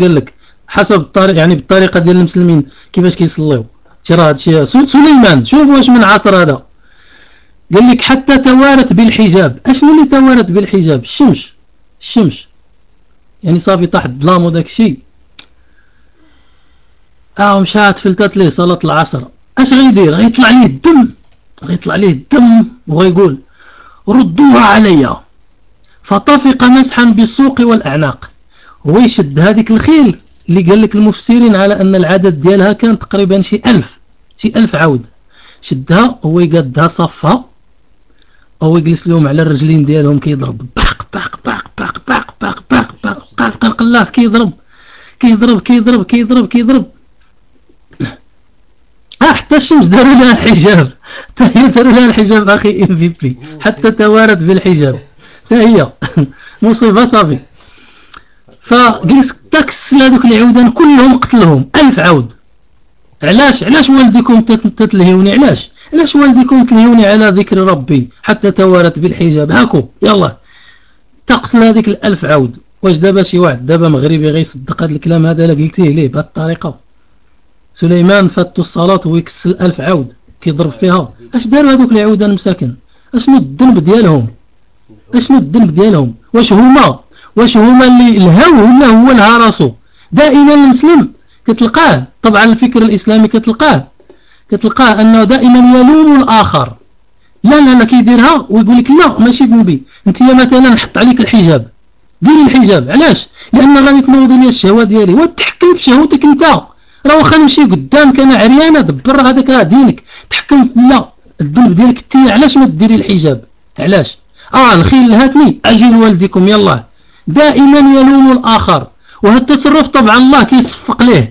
قال لك حسب الطريقة يعني بالطريقة ديال المسلمين كيفاش كيصليو؟ تي راه هادشي سليمان شوف واش من عصر هذا. قال لك حتى توارت بالحجاب. أشنو اللي توارت بالحجاب؟ الشمس. الشمس. يعني صافي طاح الظلام وداك الشيء. آه مشات فلتات ليه صلاة العصر. أش غيدير؟ غيطلع ليه الدم. غيطلع ليه الدم وغيقول ردوها عليا. فطفق مسحا بالسوق والأعناق. هو يشد هذيك الخيل اللي قال لك المفسرين على أن العدد ديالها كان تقريبا شي ألف شي ألف عود. شدها هو يقدها صفها هو يجلس لهم على الرجلين ديالهم كيضرب. باق باق باق باق باق باق باق باق. باق القلاف كيضرب كيضرب كيضرب كيضرب كيضرب. آه حتى الشمس داروا لها الحجاب. حتى هي داروا لها الحجاب أخي إم في بي. حتى توارت بالحجاب. حتى هي مصيبة صافي. فجلس تاكس هذوك العودان كلهم قتلهم. ألف عود. علاش؟ علاش والديكم تتلهوني علاش؟ علاش والديكم تلهوني على ذكر ربي حتى توارت بالحجاب؟ هاكو يلا. تقتل هذيك الألف عود. واش دابا شي واحد؟ دابا مغربي غيصدق هذا الكلام هذا لا قلتيه ليه بهذه الطريقة. سليمان فاتو الصلاة ويكسل ألف عود. كيضرب فيها. أش داروا هذوك العودان مساكن؟ أشنو الذنب ديالهم؟ أشنو الذنب ديالهم؟ واش هما؟ واش هما اللي الهو ولا هو لها راسو دائما المسلم كتلقاه. طبعا الفكر الإسلامي كتلقاه. كتلقاه أنه دائما يلوم الآخر. لا لا لا كيديرها ويقول لك لا ماشي ذنبي أنت مثلا نحط عليك الحجاب. ديري الحجاب. علاش؟ لأن غادي تنوض لي الشهوة ديالي وتحكم في شهوتك أنت. راه واخا نمشي قدامك أنا عريانة دبر هذاك راه دينك. تحكم لا الذنب ديالك انت علاش ما ديري الحجاب؟ علاش؟ آه الخيل هاتني. أجي لوالديكم يلا دائما يلوم الآخر. وهذا التصرف طبعا الله كيصفق له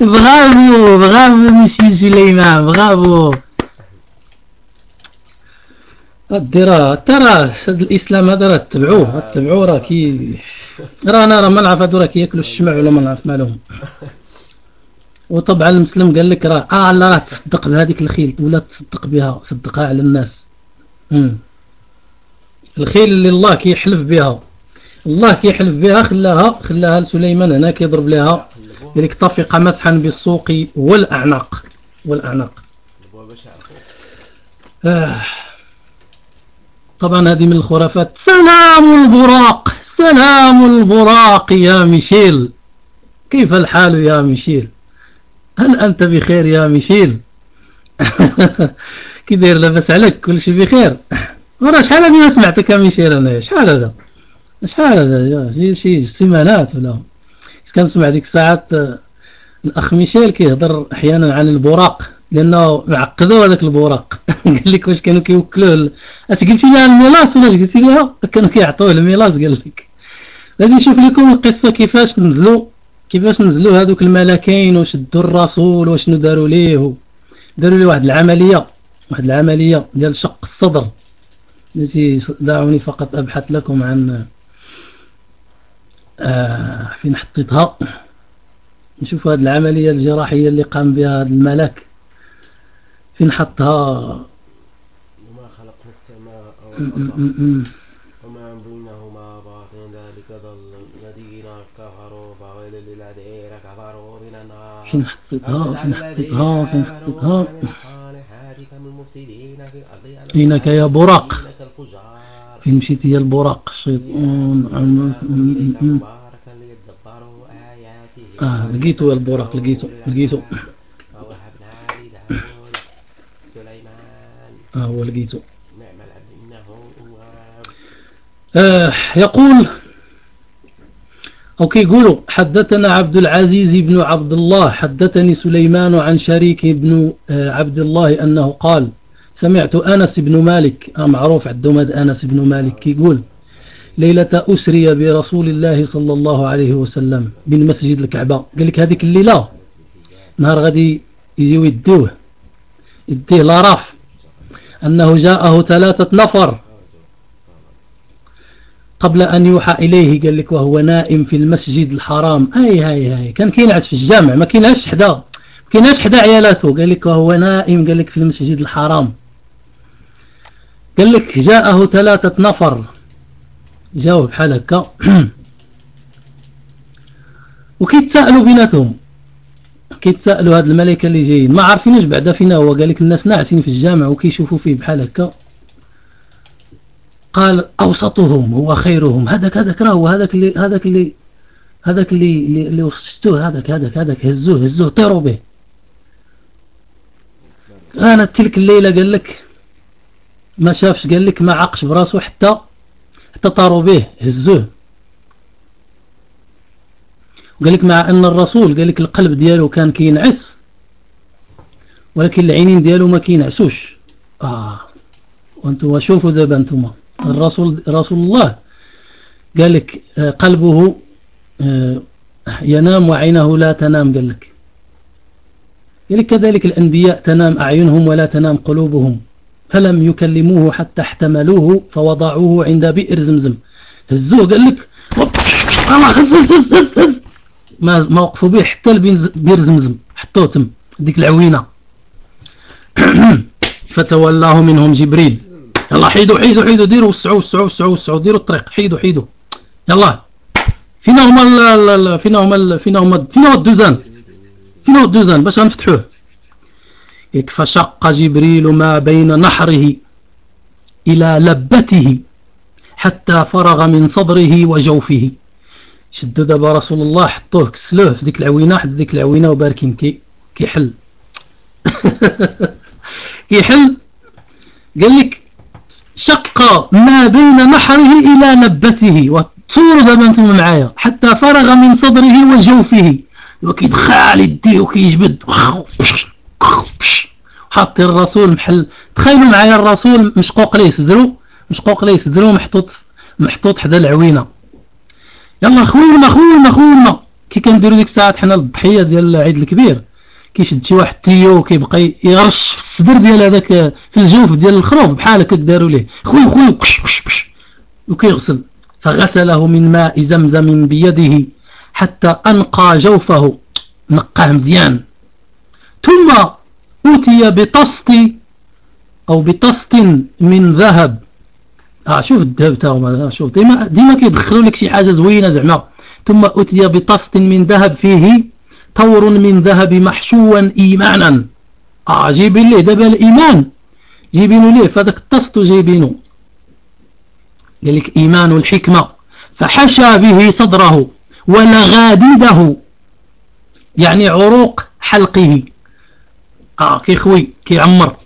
برافو برافو مسيو سليمان برافو. الدرا ترى الإسلام هذا راه تبعوه تبعوه راه كي راه أنا راه ما نعرف هادو راه كياكلوا الشمع ولا ما نعرف مالهم. وطبعا المسلم قال لك راه آه لا راه تصدق بهذيك الخيل ولا تصدق بها صدقها على الناس. امم الخيل اللي الله كيحلف بها. الله كيحلف بها خلاها خلاها لسليمان هنا كيضرب لها لذلك طفق مسحا بالسوق والأعناق. والأعناق. آه. طبعا هذه من الخرافات. سلام البراق! سلام البراق يا ميشيل! كيف الحال يا ميشيل؟ هل أنت بخير يا ميشيل؟ كي داير لاباس عليك كل شيء بخير. ورا شحال هادي ما سمعتك ميشيل انايا شحال هذا؟ شحال هذا؟ شي شي سيمانات ولا؟ كنسمع ديك الساعات آه، الأخ ميشيل كيهضر أحيانا عن البراق لأنه معقدوا هذاك البراق قال لك واش كانوا كيوكلوه أش قلتي لها ال mélasse ولا اش قلتي لها؟ كانوا كيعطوه ال mélasse قال لك. غادي نشوف لكم القصة كيفاش نزلوا كيفاش نزلوا هذوك الملكين وشدوا الرسول وشنو داروا ليه؟ داروا ليه واحد العملية واحد العملية ديال شق الصدر. التي دعوني فقط أبحث لكم عن آه فين حطيتها نشوف هذه العملية الجراحية اللي قام بها هذا الملك. فين حطها وما خلقنا السماء والأرض. وما بينهما باطن ذلك ظل الذين كفروا. فويل للذين كفروا من النار. فين حطيتها فين حطيتها فين حطيتها إنك يا براق فين مشيت يا البراق الشيطان آه لقيته يا البراق لقيته لقيته آه هو لقيته آه يقول أو كيقولوا حدثنا عبد العزيز بن عبد الله حدثني سليمان عن شريك بن آه، عبد الله أنه قال سمعت أنس بن مالك آه، معروف هذا أنس بن مالك يقول ليلة أسري برسول الله صلى الله عليه وسلم من مسجد الكعبة. قال لك هذيك الليلة نهار غادي يجيو يدوه يديه لاراف أنه جاءه ثلاثة نفر قبل أن يوحى إليه. قال لك وهو نائم في المسجد الحرام. أي هاي هاي. كان كينعس في الجامع ما كينعس حدا ما حدا عيالاته. قال لك وهو نائم قال لك في المسجد الحرام. قال لك جاءه ثلاثة نفر. جاوب بحال هكا وكيتسائلوا بيناتهم. كيتسائلوا هاد الملائكة اللي جايين. ما عارفينش بعدا فينا هو. قال لك الناس ناعسين في الجامع وكيشوفوا فيه بحال هكا قال أوسطهم هو خيرهم. هذاك هذاك راه هو هذاك اللي هذاك اللي هذاك اللي اللي, وصفتوه هذاك هذاك هذاك هزوه هزوه. طيروا به. أنا تلك الليلة قال لك ما شافش قال لك ما عقش براسو حتى حتى طاروا به هزوه. قال لك مع أن الرسول قال لك القلب ديالو كان كينعس ولكن العينين ديالو ما كينعسوش. آه وأنتم شوفوا دابا أنتم. الرسول رسول الله قال لك آه، قلبه آه، ينام وعينه لا تنام قال لك. قال لك كذلك الأنبياء تنام أعينهم ولا تنام قلوبهم. فلم يكلموه حتى احتملوه فوضعوه عند بئر زمزم. هزوه قال لك هز هز هز هز, هز. ما ما وقفوا به حتى لبئر زمزم حطوه تم ديك العوينة. فتولاه منهم جبريل. يلا حيدوا حيدوا حيدوا ديروا وسعوا وسعوا وسعوا وسعوا ديروا الطريق حيدوا حيدوا. يلا فينا هما فينا هما فينا هما فينا هو الدوزان فينا هو الدوزان باش غنفتحوه. يك فشق جبريل ما بين نحره إلى لبته حتى فرغ من صدره وجوفه. شدوا دابا رسول الله حطوه كسلوه في ديك العوينة حد ديك العوينة وباركين كي كيحل. كيحل. قال لك شق ما بين نحره إلى لبته وتصوروا دابا أنتم معايا حتى فرغ من صدره وجوفه. وكيدخل يديه وكيجبد. حاط الرسول محل. تخيلوا معايا الرسول مشقوق ليه صدرو مشقوق ليه صدرو محطوط محطوط حدا العوينة. يلا خونا خونا خونا كي كنديروا ديك الساعات حنا الضحيه ديال العيد الكبير. كيشد شي واحد تيو وكيبقى يغرش في الصدر ديال هذاك في الجوف ديال الخروف بحال هكا داروا ليه. خويا خويا كش كش كش وكيغسل. فغسله من ماء زمزم بيده حتى أنقى جوفه. نقاه مزيان. ثم أتي بطست أو بطست من ذهب. آه شوف الذهب تاعهم شوف ديما ديما كيدخلوا لك شي حاجة زوينة زعما. ثم أتي بطست من ذهب فيه طور من ذهب محشوا إيمانا. آه جايبين ليه دابا الإيمان. جايبينو ليه فهذاك الطست جايبينو. قال لك إيمان الحكمة فحشى به صدره ولغاديده يعني عروق حلقه. آه كيخوي كيعمر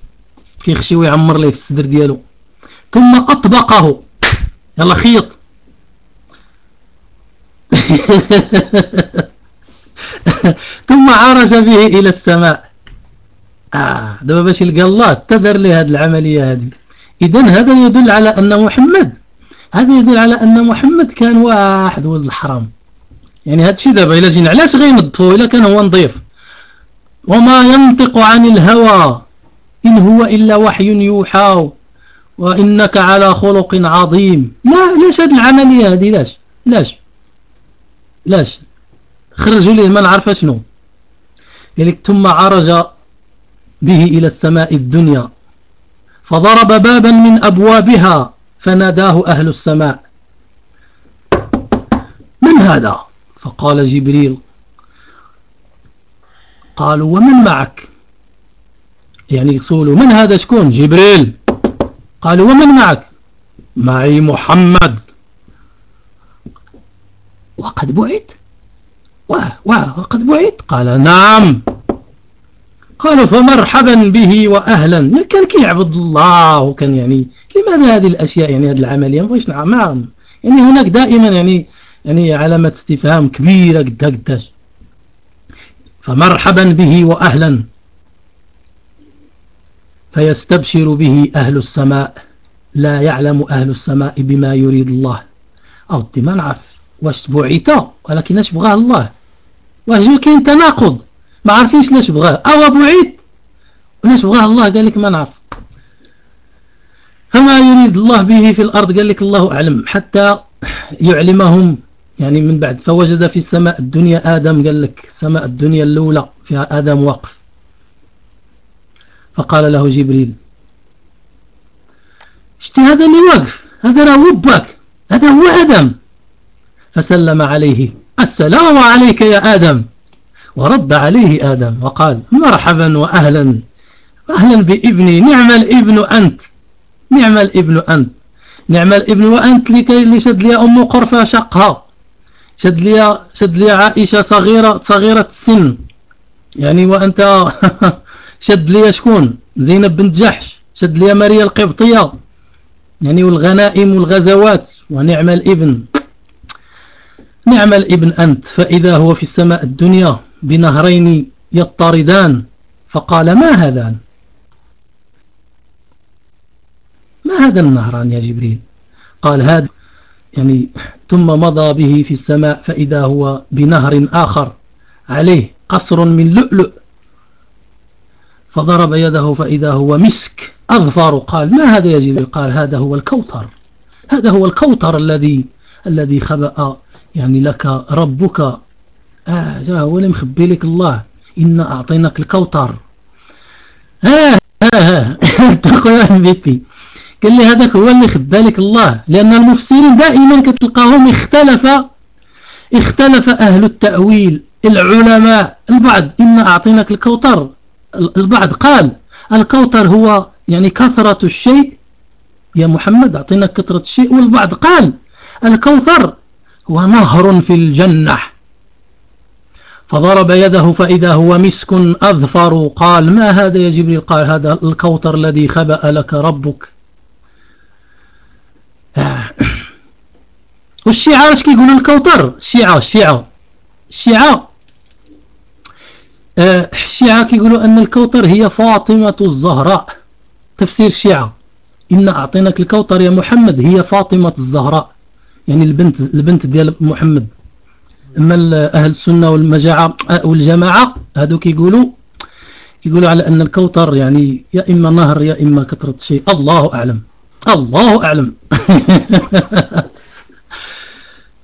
كيخشي ويعمر ليه في الصدر ديالو. ثم أطبقه. يلا خيط. ثم عرج به إلى السماء. آه دابا باش يلقى الله تدر لي هذه العملية هذه إذا هذا يدل على أن محمد هذا يدل على أن محمد كان واحد ولد الحرام. يعني هذا الشيء دابا إلا جينا علاش غينضفوا إلا كان هو نظيف. وما ينطق عن الهوى إن هو إلا وحي يوحى وإنك على خلق عظيم. لا ليش هذه العملية هذه لاش لاش لاش خرجوا ليه ما نعرف شنو؟ قالك ثم عرج به إلى السماء الدنيا فضرب بابا من أبوابها فناداه أهل السماء. من هذا؟ فقال جبريل قالوا ومن معك؟ يعني يقولوا من هذا شكون؟ جبريل. قالوا ومن معك؟ معي محمد. وقد بعث. واه واه وقد بعث. قال نعم. قالوا فمرحبا به وأهلا. كان كيعبد الله؟ وكان يعني لماذا هذه الأشياء؟ يعني هذه العملية؟ ما بغيش نعم. يعني هناك دائما يعني يعني علامة استفهام كبيرة قد قداش. فمرحبا به وأهلا. فيستبشر به أهل السماء. لا يعلم أهل السماء بما يريد الله. أو ما نعرف واش بعث ولكن اش بغاه الله. واش كاين تناقض. ما عارفينش لاش بغاه. أو بعيد ولاش بغاه الله؟ قال لك ما نعرف. فما يريد الله به في الأرض؟ قال لك الله أعلم. حتى يعلمهم يعني من بعد فوجد في السماء الدنيا آدم قال لك السماء الدنيا الأولى فيها آدم واقف فقال له جبريل اشتي هذا اللي واقف هذا راه وبك هذا هو آدم. فسلم عليه السلام عليك يا آدم ورد عليه آدم. وقال مرحبا وأهلا أهلا بإبني نعم الإبن أنت نعم الإبن أنت نعم الإبن وأنت لكي لشد لي أم قرفة شقها. شد لي شد لي عائشة صغيرة صغيرة السن. يعني وأنت شد لي شكون؟ زينب بنت جحش. شد لي ماريا القبطية. يعني والغنائم والغزوات. ونعم الإبن. نعم الإبن أنت. فإذا هو في السماء الدنيا بنهرين يطردان فقال ما هذان؟ ما هذا النهران يا جبريل؟ قال هذا يعني ثم مضى به في السماء فإذا هو بنهر آخر عليه قصر من لؤلؤ فضرب يده فإذا هو مسك أظفر قال ما هذا يا جبريل قال هذا هو الكوثر هذا هو الكوثر الذي الذي خبأ يعني لك ربك آه جا هو اللي مخبي لك الله إنا أعطيناك الكوثر ها ها ها تقول بيبي قال لي هذاك هو اللي خبى لك الله. لأن المفسرين دائما كتلقاهم اختلف اختلف أهل التأويل العلماء البعض. إنا أعطيناك الكوثر. البعض قال الكوثر هو يعني كثرة الشيء. يا محمد أعطيناك كثرة الشيء. والبعض قال الكوثر هو نهر في الجنة. فضرب يده فإذا هو مسك أظفر. قال ما هذا يا جبريل؟ قال هذا الكوثر الذي خبأ لك ربك. والشيعة اش كيقولوا الكوثر الشيعة الشيعة الشيعة آه، الشيعة كيقولوا أن الكوثر هي فاطمة الزهراء. تفسير الشيعة إن أعطيناك الكوثر يا محمد هي فاطمة الزهراء. يعني البنت البنت ديال محمد. أما أهل السنة والمجاعة والجماعة هذو كيقولوا يقولوا على أن الكوثر يعني يا إما نهر يا إما كثرة شيء. الله أعلم. الله أعلم.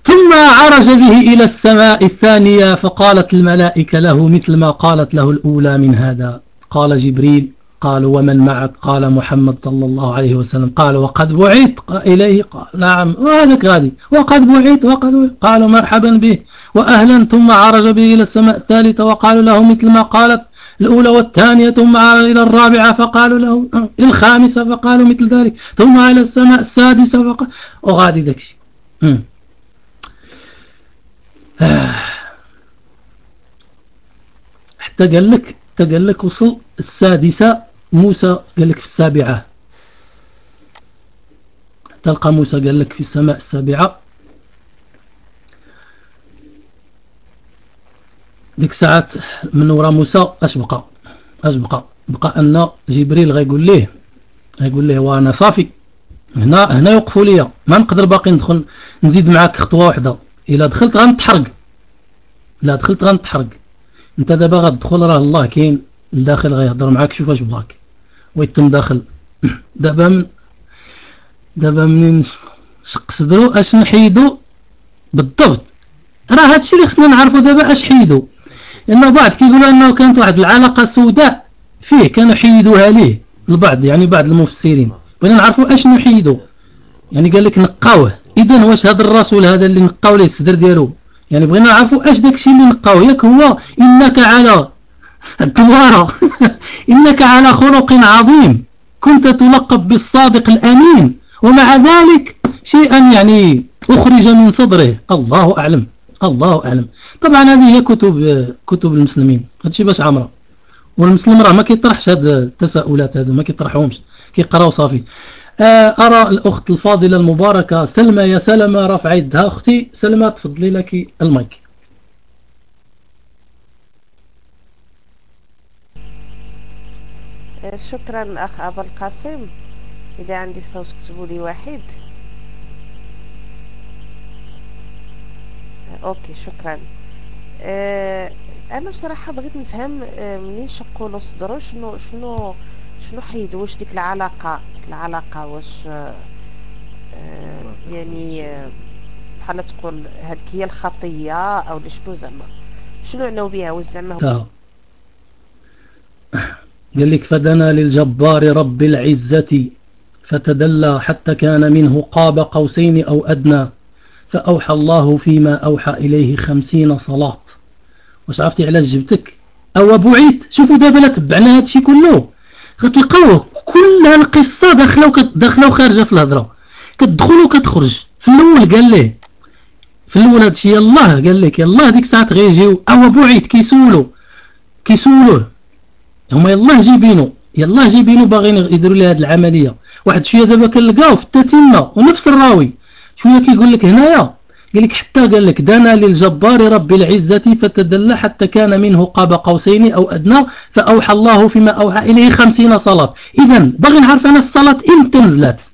ثم عرج به إلى السماء الثانية فقالت الملائكة له مثل ما قالت له الأولى من هذا. قال جبريل قال ومن معك؟ قال محمد صلى الله عليه وسلم. قال وقد بعث إليه. قال نعم وهذاك غادي. وقد بعث وقد قالوا مرحبا به. وأهلا ثم عرج به إلى السماء الثالثة وقالوا له مثل ما قالت الأولى والثانية ثم إلى الرابعة فقالوا له الخامسة فقالوا مثل ذلك ثم إلى السماء السادسة فقال وغادي ذاك حتى قال لك حتى قال لك وصل السادسة موسى قال لك في السابعة. تلقى موسى قال لك في السماء السابعة. ديك ساعات من وراء موسى اش بقى اش بقى بقى أن جبريل غيقول ليه؟ غيقول ليه وأنا صافي. هنا هنا يوقفوا ليا. ما نقدر باقي ندخل نزيد معاك خطوة واحدة. إلا دخلت غنتحرق لا دخلت غنتحرق أنت دابا غتدخل راه الله كاين. الداخل غيهضر معاك شوف اش بغاك. ويتم داخل؟ دابا من دابا منين؟ شق صدرو أش نحيدو؟ بالضبط. راه هادشي اللي خصنا نعرفو دابا أش حيدو. لأن بعض كيقولوا أنه كانت واحد العلاقة سوداء فيه كانوا حيدوها ليه البعض يعني بعض المفسرين. بغينا نعرفوا اش نحيدوا. يعني قال لك نقاوه. اذا واش هذا الرسول هذا اللي نقاو ليه الصدر ديالو؟ يعني بغينا نعرفوا اش داكشي اللي نقاو ياك هو إنك على الدوارة. إنك على خلق عظيم. كنت تلقب بالصادق الأمين. ومع ذلك شيئا يعني أخرج من صدره. الله أعلم. الله أعلم. طبعا هذه هي كتب كتب المسلمين. هادشي باش عامرة. والمسلم راه ما كيطرحش هاد التساؤلات هادو ما كيطرحهمش. كيقراو صافي. آه، أرى الأخت الفاضلة المباركة سلمى يا سلمى رفع يدها. أختي سلمى تفضلي لك المايك. آه، شكرا أخ أبا القاسم. إذا عندي صوت اكتبوا لي واحد. أوكي شكرا. آه، أنا بصراحة بغيت نفهم آه، منين شقوا له صدرو شنو شنو شنو حيد؟ واش ديك العلاقة؟ ديك العلاقة واش آه، يعني بحال تقول هذيك هي الخطية أو شنو زعما؟ شنو عناو بها واش زعما قال لك فدنا للجبار رب العزة فتدلى حتى كان منه قاب قوسين أو أدنى. فأوحى الله فيما أوحى إليه خمسين صلاة. واش عرفتي علاش جبتك. أو بعيد. شوفوا دابا لا تبعنا هادشي كله. غتلقاوه كل القصة داخلة داخلة وخارجة في الهضرة. كتدخل وكتخرج. في الأول قال ليه. في الأول هادشي يلاه قال لك يلاه ديك الساعات غيجيو. أو بعيد. كيسولو. كيسولوه. هما يلاه جايبينو يلاه جايبينو باغيين يديروا لي هاد العملية. واحد شوية دابا كنلقاو في التتمة. ونفس الراوي. شوية كيقول لك هنايا؟ قال لك حتى قال لك دنا للجبار رب العزة فتدلى حتى كان منه قاب قوسين أو أدنى فأوحى الله فيما أوحى إليه خمسين صلاة. إذا باغي نعرف أنا الصلاة إمتى نزلت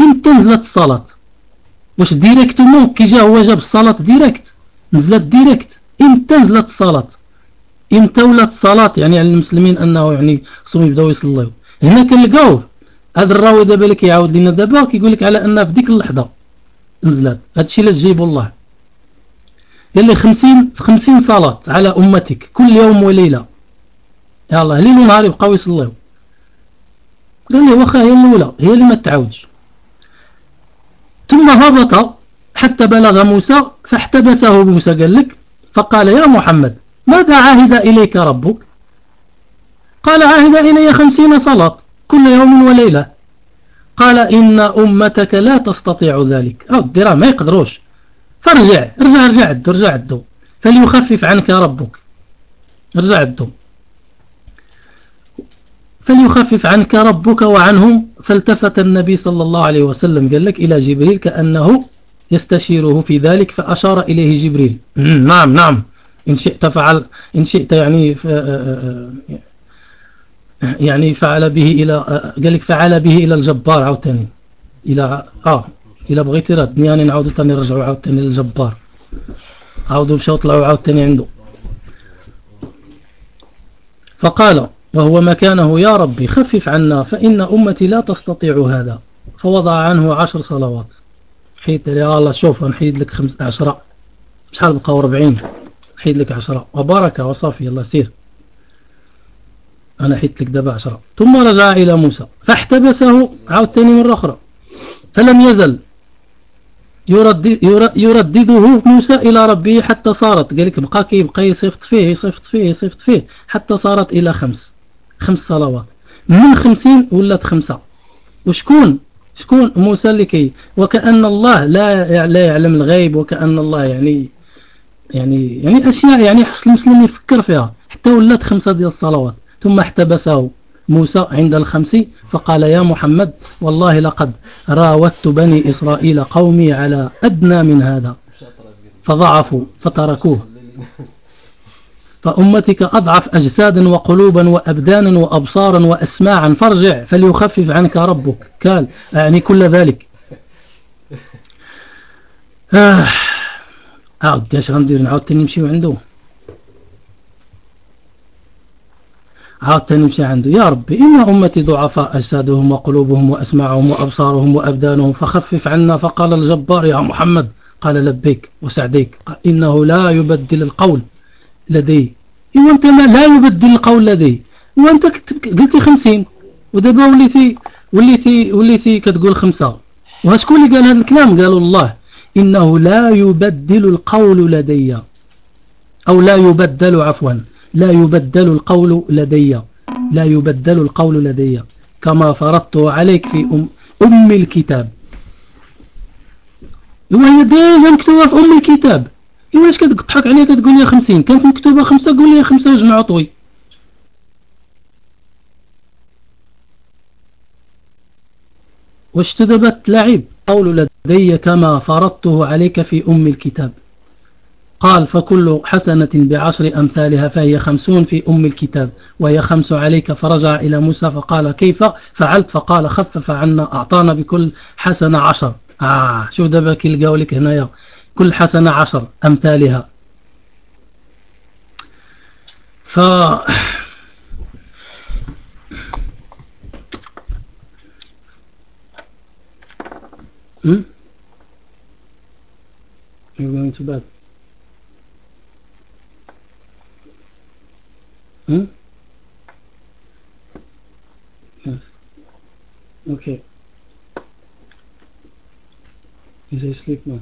إمتى نزلت الصلاة واش directement كي جا هو جاب الصلاة direct. نزلت ديريكت. إمتى نزلت الصلاة إمتى ولات الصلاة يعني على المسلمين أنه يعني خصهم يبداو يصليو هنا كنلقاوه. هذا الراوي دابا اللي كيعاود لنا دابا كيقول لك على أن في ديك اللحظة نزلت هادشي اللي تجيبو الله قال لي خمسين خمسين صلاة على أمتك كل يوم وليلة. يلا ليل ونهار يبقاو يصليو قال لي واخا هي الأولى هي اللي ما تعاودش. ثم هبط حتى بلغ موسى فاحتبسه موسى. قال لك فقال يا محمد ماذا عهد إليك ربك؟ قال عهد إلي خمسين صلاة كل يوم وليلة. قال إن أمتك لا تستطيع ذلك. أو الدرا ما يقدروش. فارجع ارجع ارجع عدو ارجع عدو فليخفف عنك ربك. ارجع عدو فليخفف عنك ربك وعنهم. فالتفت النبي صلى الله عليه وسلم. قال لك إلى جبريل كأنه يستشيره في ذلك فأشار إليه جبريل. نعم نعم. إن شئت فعل إن شئت يعني يعني فعل به إلى قال لك فعل به إلى الجبار عاوتاني. إلى آه إلى بغيتي راه يعني نعاودو تاني نرجعوا عاوتاني للجبار. عاودوا مشاو طلعوا عاوتاني عنده فقال وهو مكانه يا ربي خفف عنا فإن أمتي لا تستطيع هذا. فوضع عنه عشر صلوات. حيد يا الله شوف نحيد لك خمس عشرة. شحال بقاو ربعين؟ حيد لك عشرة. وبركة وصافي الله سير أنا حيت لك دابا عشرة. ثم رجع إلى موسى. فاحتبسه عاود ثاني مرة أخرى. فلم يزل. يردد يردده موسى إلى ربه حتى صارت. قال لك بقى كيبقى يصيفط فيه يصيفط فيه يصيفط فيه. حتى صارت إلى خمس. خمس صلوات. من خمسين ولات خمسة. وشكون؟ شكون؟ موسى اللي كي. وكأن الله لا لا يعلم الغيب وكأن الله يعني يعني يعني أشياء يعني حصل المسلم يفكر فيها. حتى ولات خمسة ديال الصلوات. ثم احتبسه موسى عند الخمس فقال يا محمد والله لقد راودت بني إسرائيل قومي على أدنى من هذا. فضعفوا فتركوه. فأمتك أضعف أجسادا وقلوبا وأبدانا وأبصارا وأسماعا. فارجع فليخفف عنك ربك. قال يعني كل ذلك. آه. عاود اش غندير نعاود تاني نمشيو عنده. تاني نمشي عنده. يا ربي إن أمتي ضعفاء أجسادهم وقلوبهم وأسماعهم وأبصارهم وأبدانهم فخفف عنا. فقال الجبار يا محمد. قال لبيك وسعديك. إنه لا يبدل القول لدي. إيوا أنت لا يبدل القول لدي. وأنت قلتي خمسين ودابا وليتي وليتي وليتي كتقول خمسة. وشكون اللي قال هذا الكلام؟ قالوا الله إنه لا يبدل القول لدي. أو لا يبدل عفوا. لا يبدل القول لدي. لا يبدل القول لدي. كما فرضته عليك في أم, أم الكتاب. وهي ديجا مكتوبة في أم الكتاب. إيوا اش كتضحك عليا كتقول لي 50 كانت مكتوبة خمسة قول لي خمسة وجمع طوي. واشتدبت لعب؟ قول لدي كما فرضته عليك في أم الكتاب. قال فكل حسنة بعشر أمثالها فهي خمسون في أم الكتاب وهي خمس عليك فرجع إلى موسى فقال كيف فعلت فقال خفف عنا أعطانا بكل حسنة عشر آه شو دابا كيلقاو لك هنايا كل حسنة عشر أمثالها ف Hmm? You're going to bed. Hmm? Yes. Okay. Is he asleep now?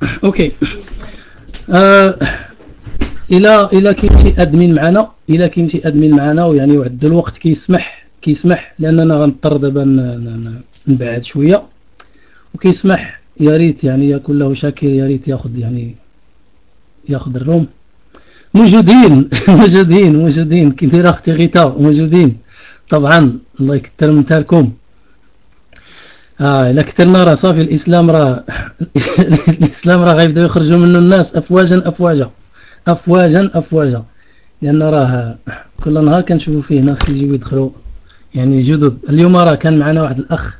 Okay آه إلى إلى كاين شي admin معنا إلى كاين شي admin معنا ويعني وعد الوقت كيسمح كيسمح لأننا غنضطر دابا نبعد شوية وكيسمح يا ريت يعني يكون له شاكر يا ريت ياخذ يعني ياخذ الروم موجودين موجودين موجودين. كي دايره أختي غيتا موجودين. طبعا الله يكثر من تالكم آه إلا كثرنا راه صافي الإسلام راه الإسلام راه غيبداو يخرجوا منه الناس افواجا افواجا. افواجا افواجا. لأن راه كل نهار كنشوفوا فيه ناس كيجيو يدخلوا. يعني جدد. اليوم راه كان معنا واحد الأخ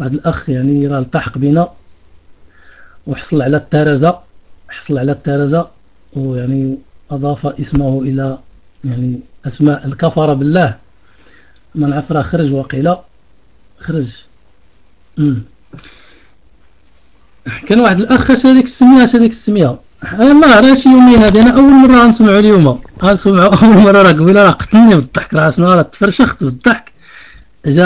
واحد الأخ يعني راه التحق بنا وحصل على الترزه حصل على الترزه ويعني أضاف اسمه إلى يعني أسماء الكفره بالله. ما نعرف راه خرج وقيله خرج. امم كان واحد الأخ اش هذيك السميه اش هذيك السميه الله راه شي يومين هادي أنا أول مرة غنسمعوا اليوم. غنسمعوا أول مرة. راه قبيلة راه قتلني بالضحك. راه تفرشخت بالضحك.